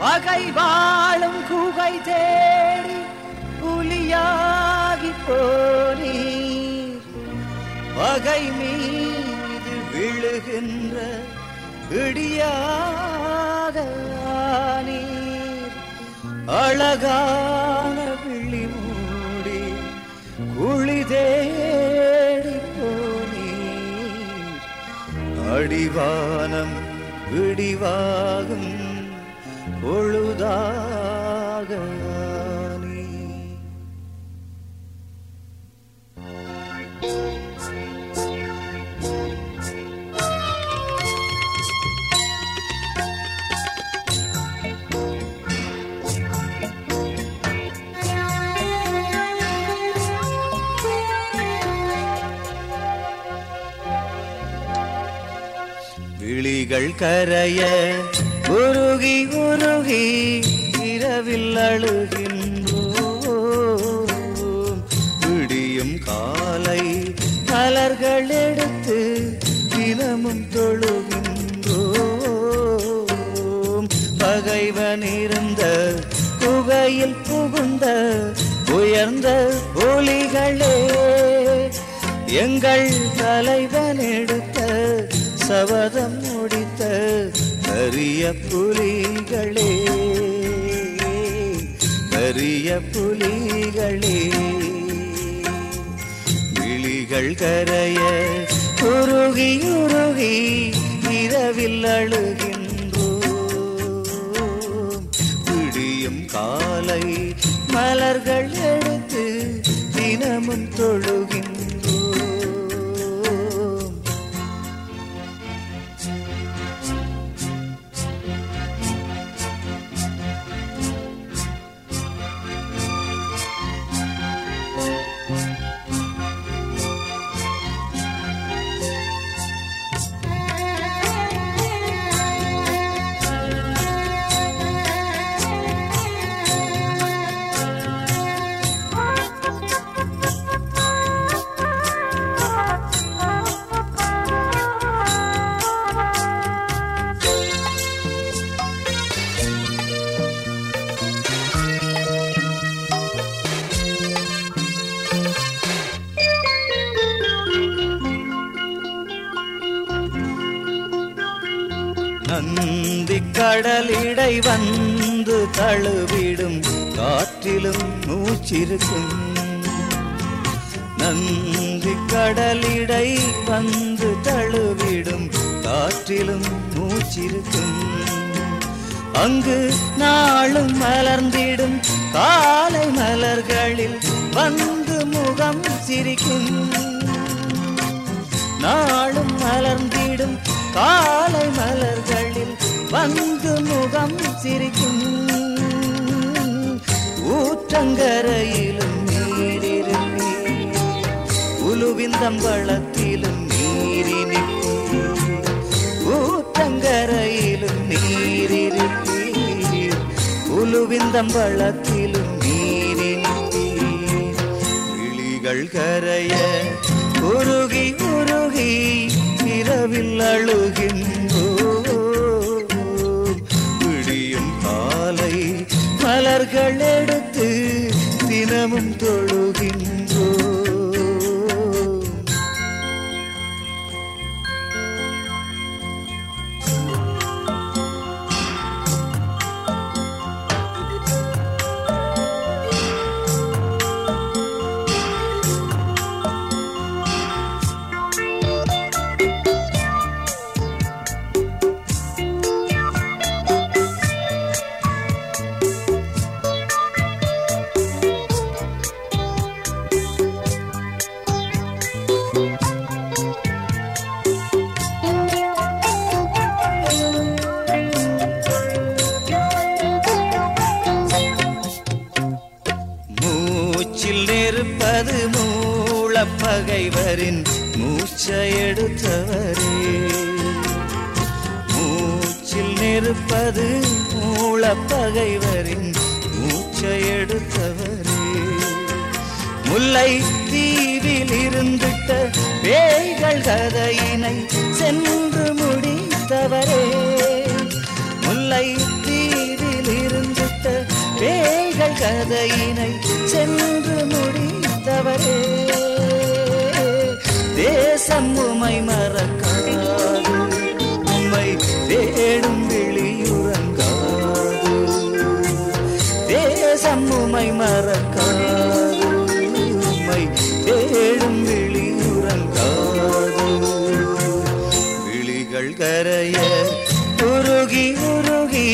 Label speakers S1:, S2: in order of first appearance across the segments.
S1: பகை வாழும் குகை தேடி புலியாகி போனீர். பகை மீது விழுகின்ற இடியாக நீர் அழகான விழி மூடி குழி தேடி போனீர். அடிவானம் விடிவாகும் பொழுதாக விழிகள் கரைய உருகி உருகி இரவில் அழுகின்றோம். விடியும் காலை மலர்கள் எடுத்து தினமும் தொழுகின்றோம். பகைவன் இருந்த குகையில் புகுந்த உயர்ந்த ஒளிகளே எங்கள் தலைவன் எடுத்த சபதம் முடித்த கரிய புலிகளே கரிய புலிகளே. விழிகள் கரைய உருகி உருகி இரவில் அழுகின்றோம் விடியும் காலை மலர்கள் எடுத்து தினமும் தொழுகின்ற. நந்தி கடலிடை வந்து தழுவிடும் காற்றிலும் மூச்சிருக்கும். நந்தி கடலிடை வந்து தழுவிடும் காற்றிலும் மூச்சிருக்கும். அங்கு நாளும் மலர்ந்திடும் காலை மலர்களில் வந்து முகம் சிரிக்கும். நாளும் மலர்ந்திடும் காலை மலர்கள் ஊற்றங்கரையிலும் நீரிருப்பி உலுவிந்தம்பளத்திலும் நீரி நிற்பி ஊற்றங்கரையிலும் நீரிருப்பி உலுவிந்தம்பளத்திலும் நீரி நிற்பி விழிகள் கரைய உருகி உருகி இரவில் அழுகின்றோ விடியும் காலை மலர்கள் எடுத்து தினமும் தொழுகின்றோ உள்ள பகைவரின் மூச்சை எடுத்தவரே மூச்சில் நிற்பது மூல பகைவரின் மூச்சை எடுத்தவரே முல்லை தீவில் இருந்துட்ட பேய்கள் கதையினை சென்று முடித்தவரே. முல்லை தீவில் கதையினை தேசம் உமை மறக்காது உமை தேடும் விழியுறங்காது விழிகள் கரைய உருகி உருகி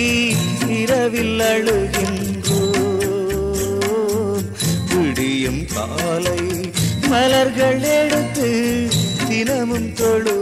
S1: இரவில் அழுகின்றோம் விடியும் காலை மலர்கள் எடுத்து தினமும் தொழு